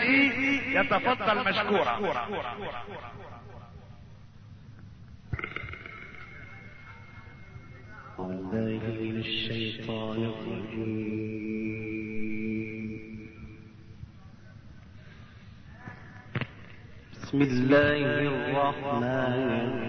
المجلس يتفضل مشكورا. الله من الشيطان الرجيم. بسم الله الرحمن الرحيم.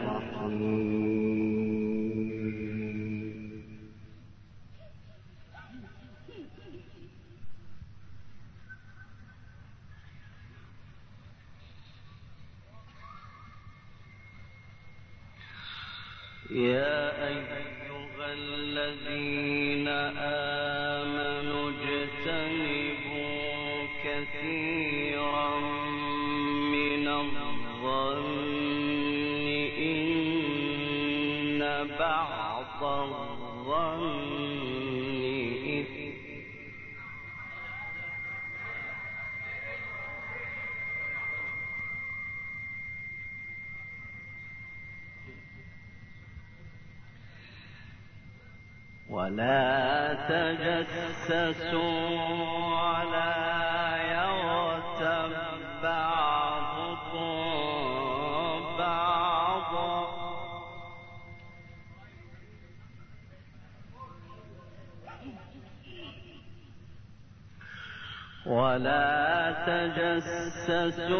ولا تجسسوا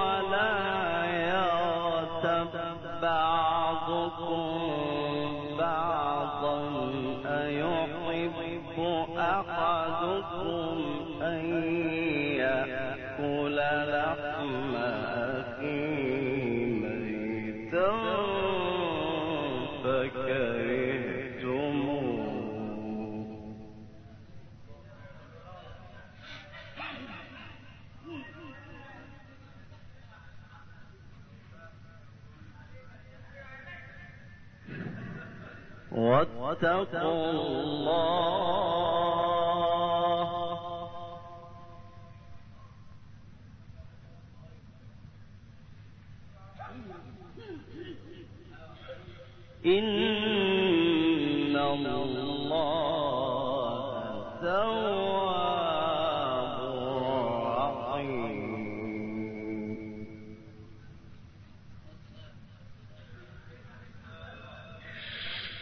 ولا يغتب بعضكم بعضا أيحب أحدكم واتقوا الله. إن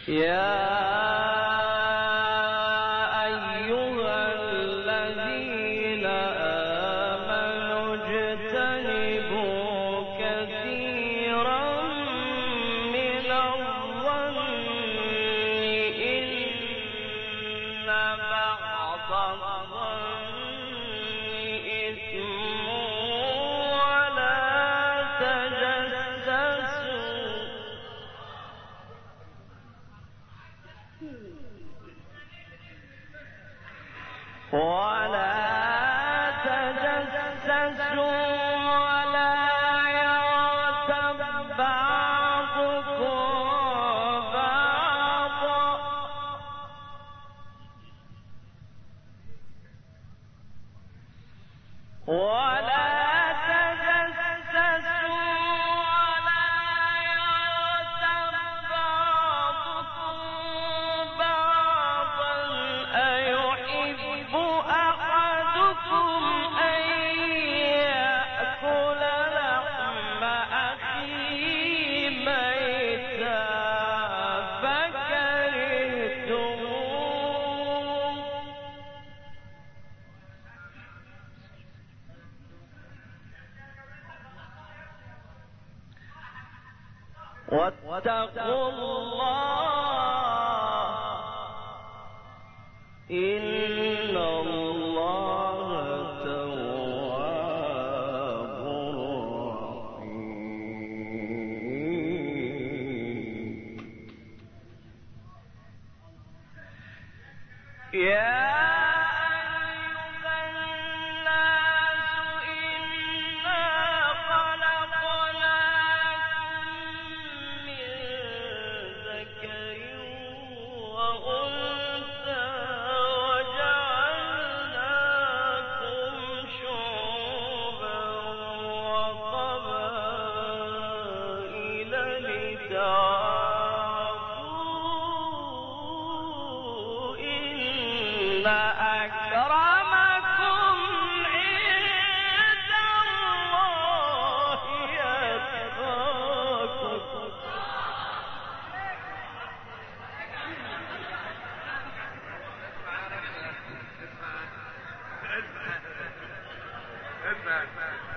Yeah. واتقوا الله. إن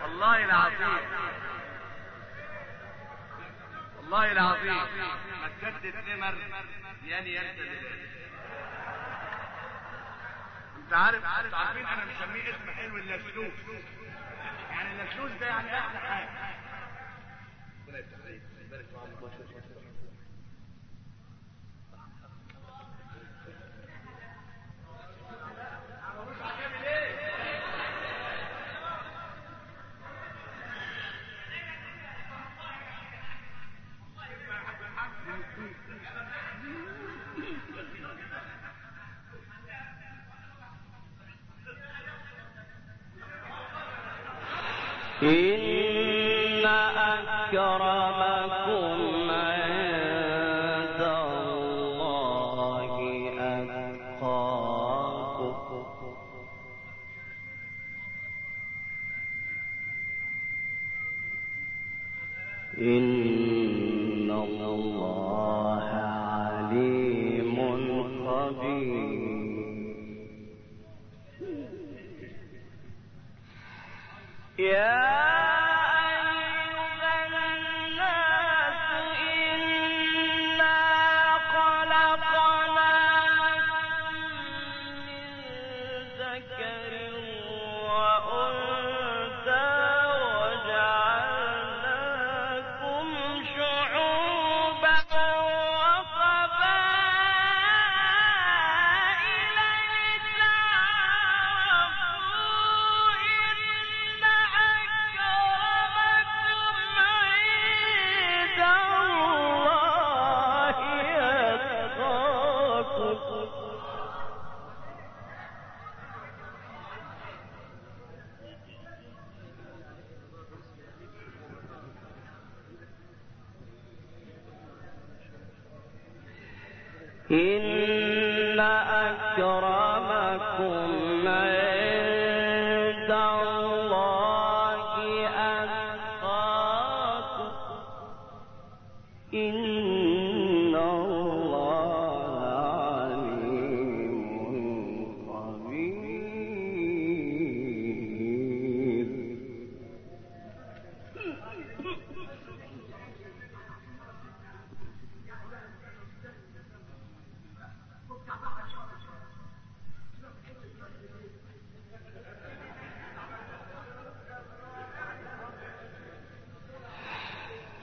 والله العظيم. والله العظيم. مكتت نمر يعني ينسى انت عارف انت عارفين أنا مسميه اسم حلو اللشلوش يعني اللشلوش ده يعني أحلى حاجة. ربنا يفتح عليك يبارك في عمرك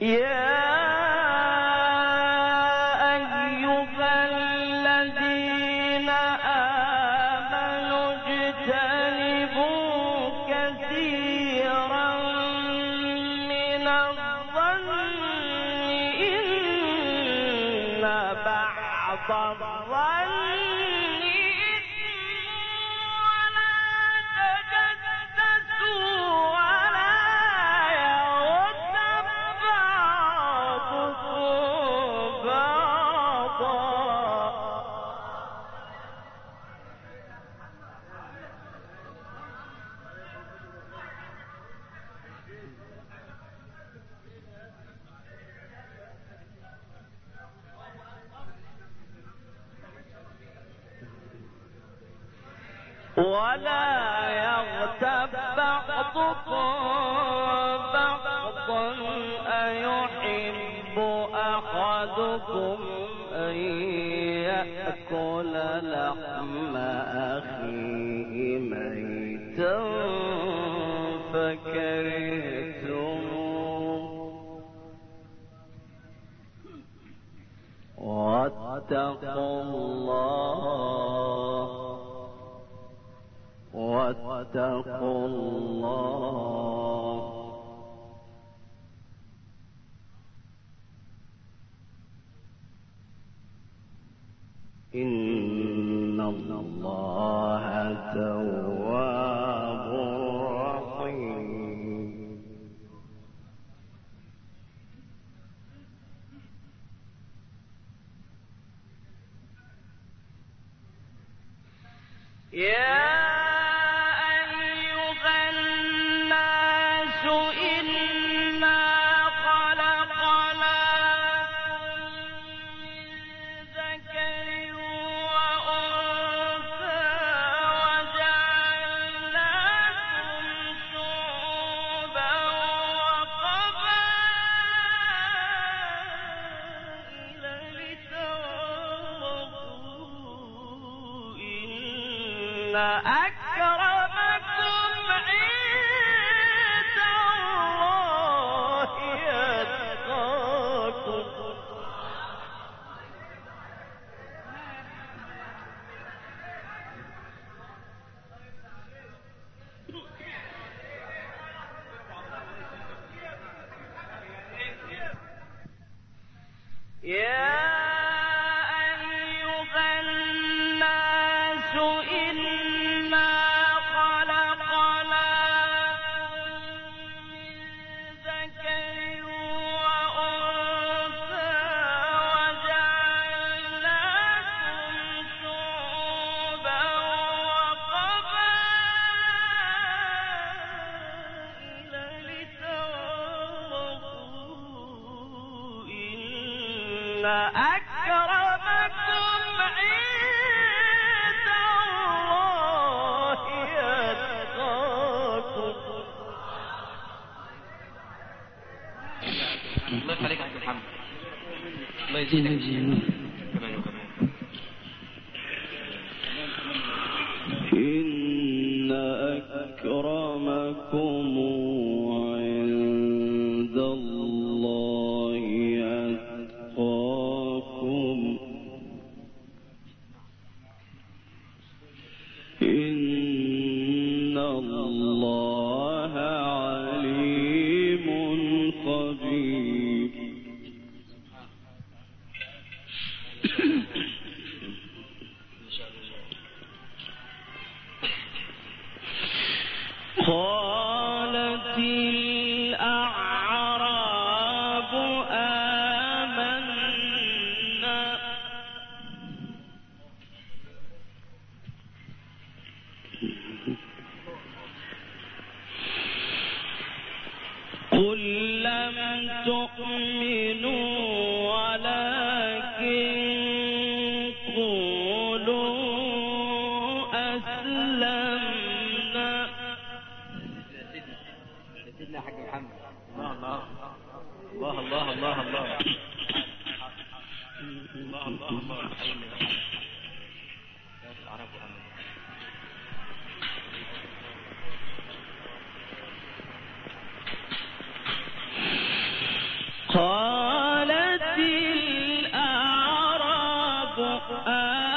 Yeah. فكرهتموه واتقوا الله. واتقوا آه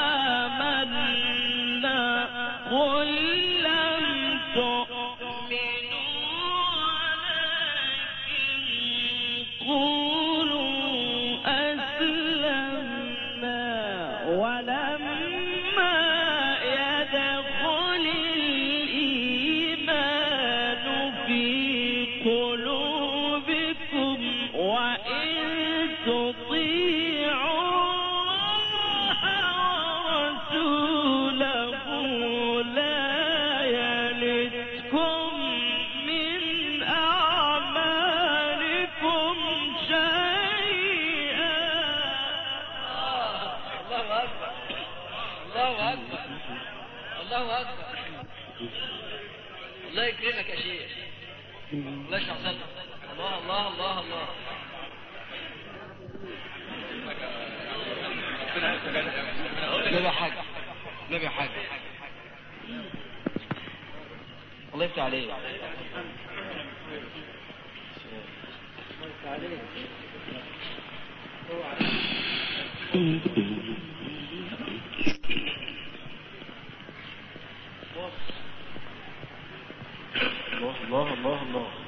نبي حاج نبي حاجة. الله يفتح عليك. الله الله الله الله.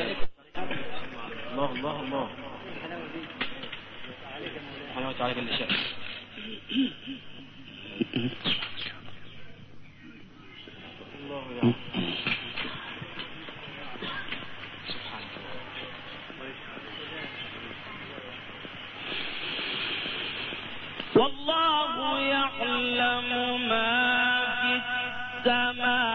الله الله الله سبحانه وتعالى جل شأنه الله يعني. والله يعلم ما في السماء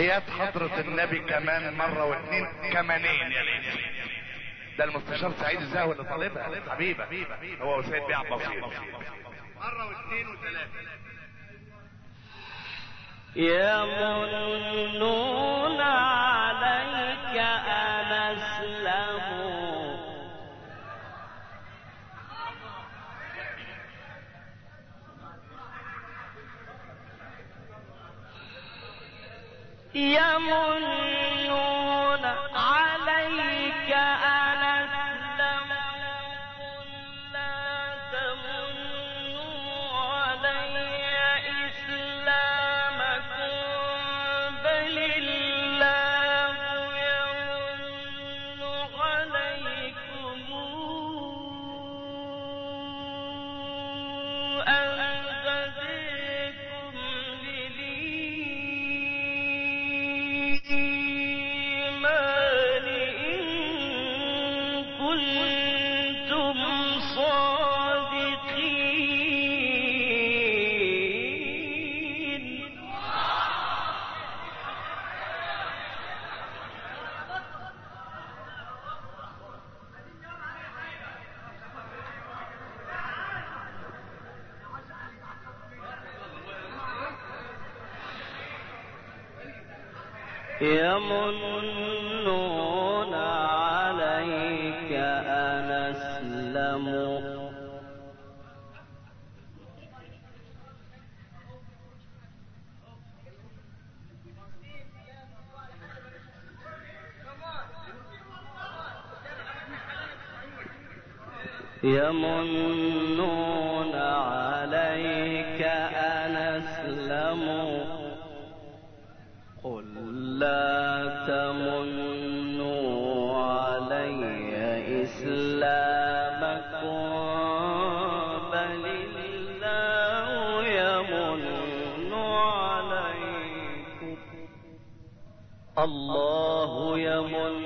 حياة حضرة النبي كمان مرة واتنين كمانين يا ليل ده المستشار سعيد الزهوي اللي طالبها. حبيبة هو وسيد بيع بصير. مرة واثنين وثلاثة. يا منون يمن يمنون عليك أن أسلموا. قل لا تمنوا علي إسلامكم بل الله يمن عليكم. الله يمن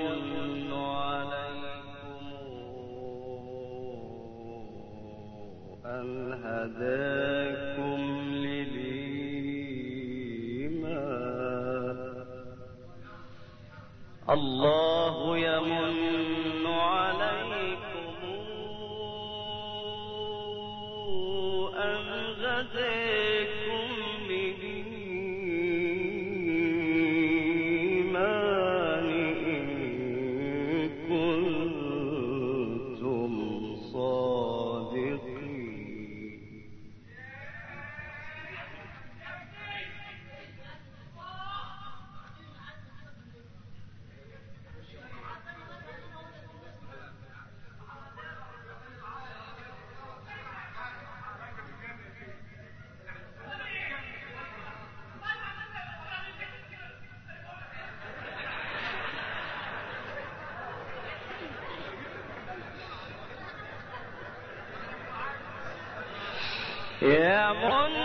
يا منى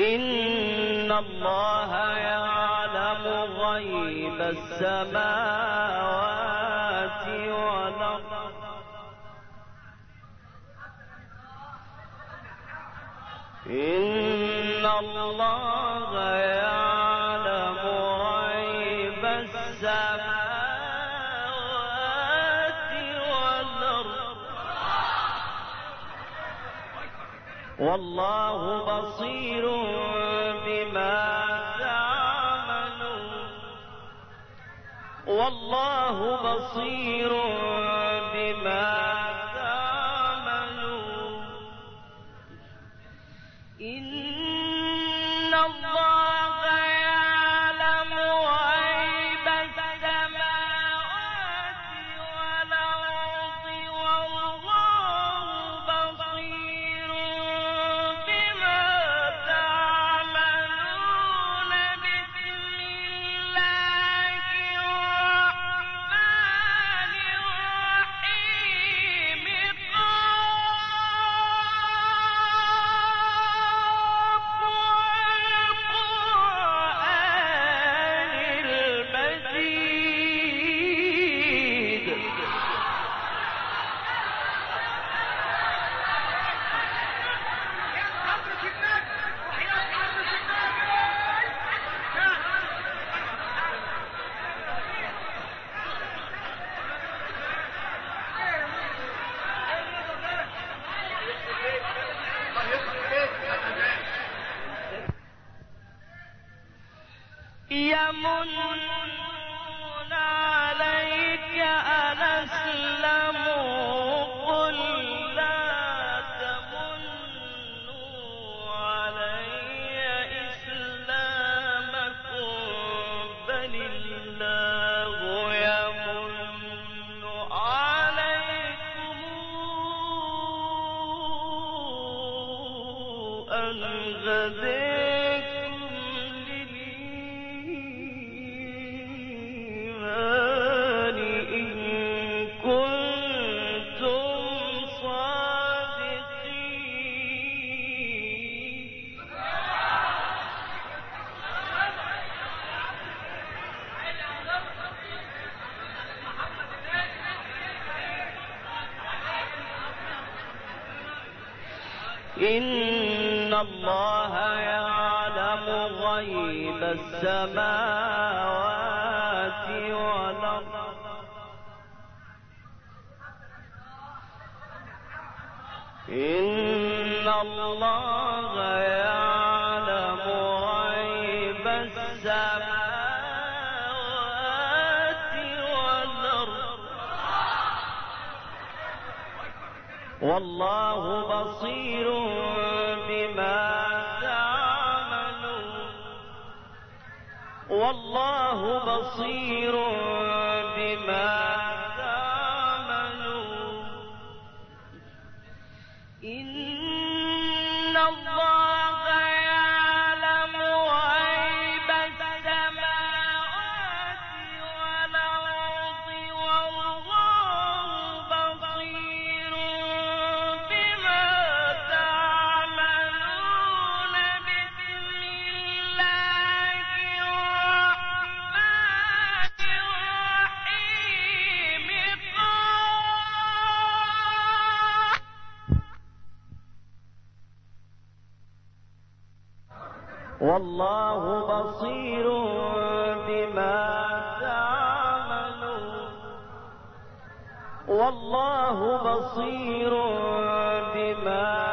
إن الله يعلم غيب السماوات والله بصير بما تعملون. والله بصير بما تعملون الله يعلم غيب السماوات والأرض. إن الله يعلم غيب السماوات والأرض. والله بصير والله بصير بما والله بصير بما تعملون. والله بصير بما تعملون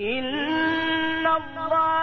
إن الله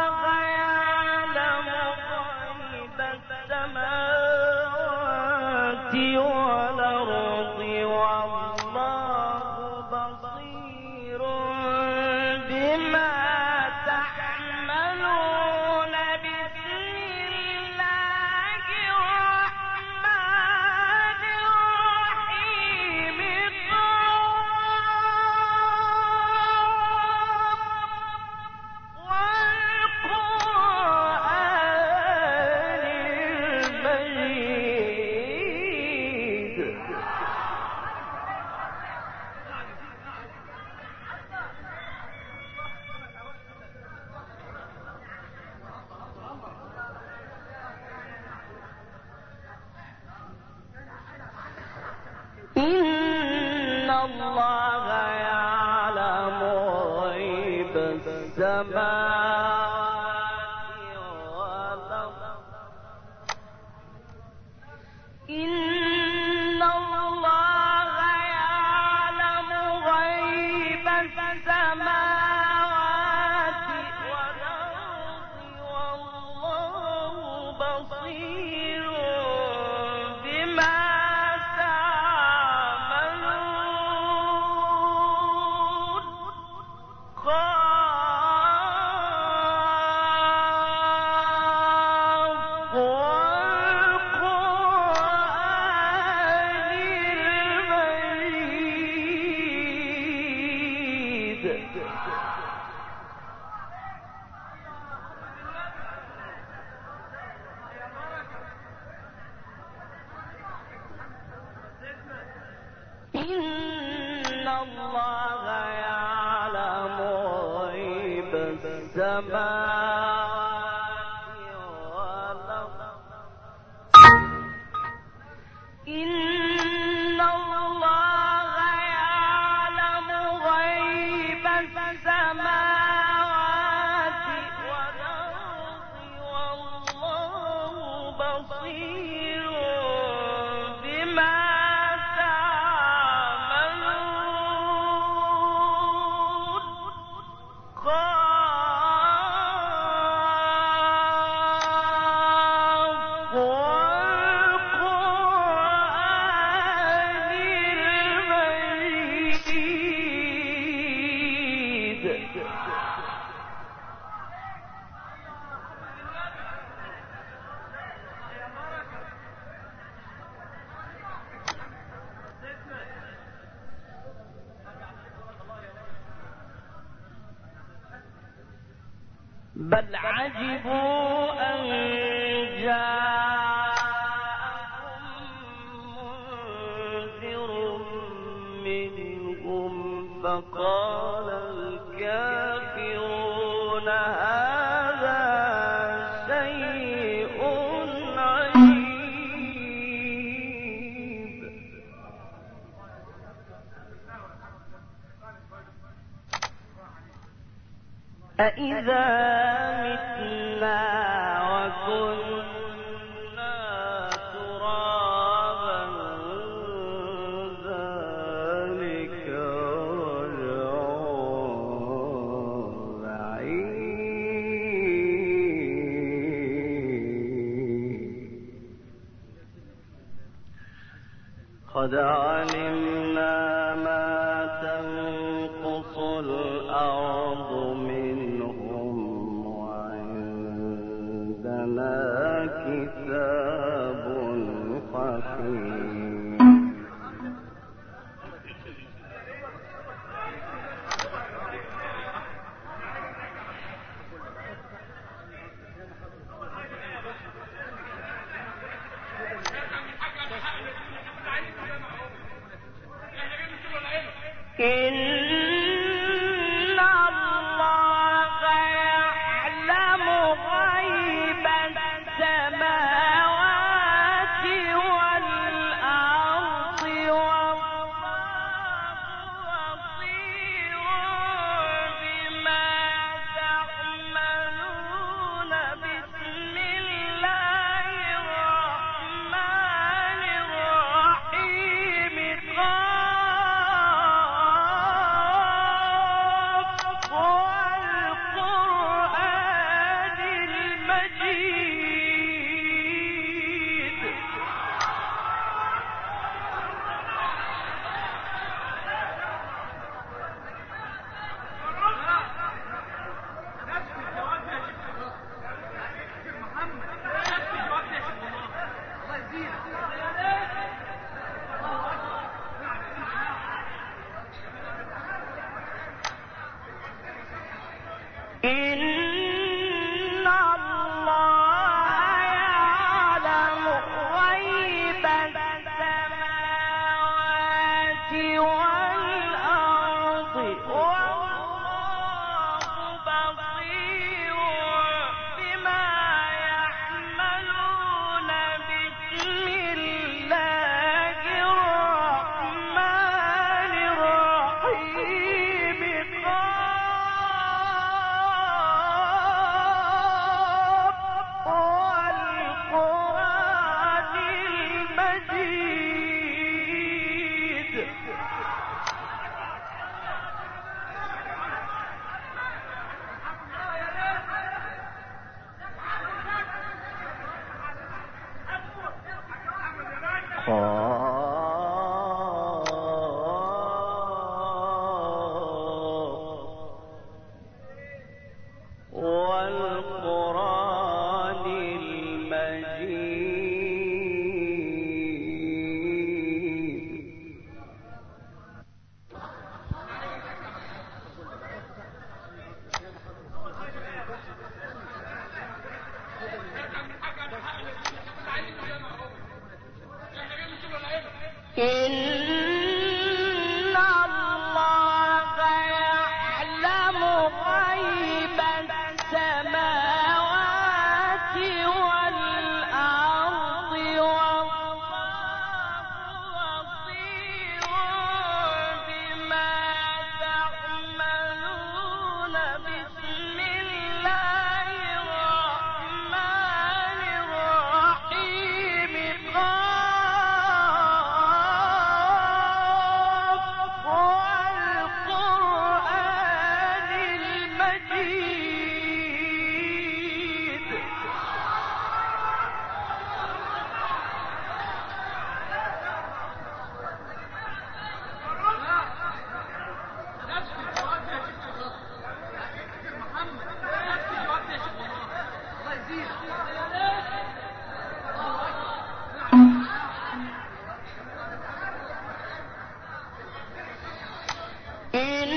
إن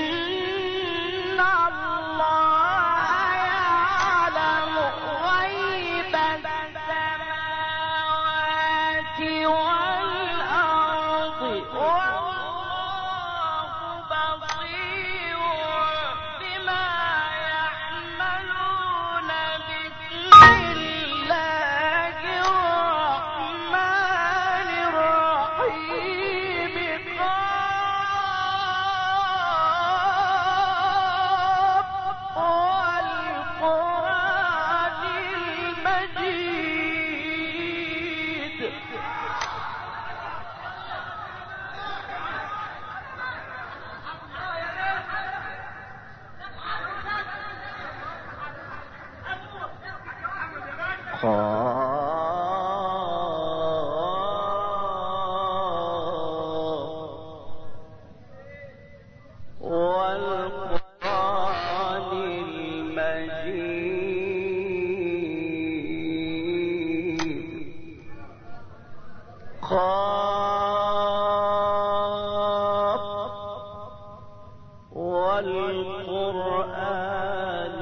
والقرآن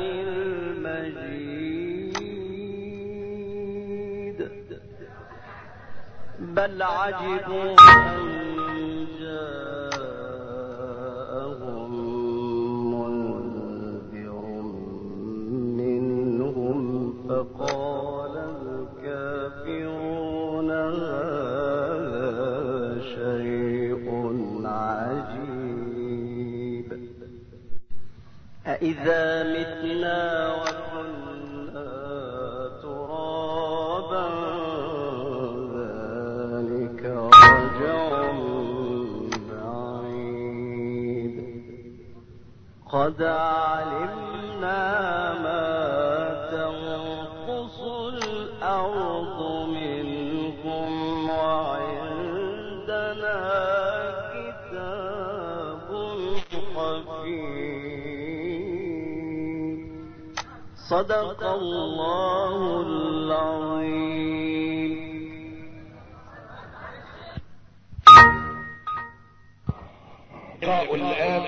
المجيد. بل عجبوا أن أإذا متنا وكنا ترابا ذلك رجع بعيد قد صدق الله العظيم. الآن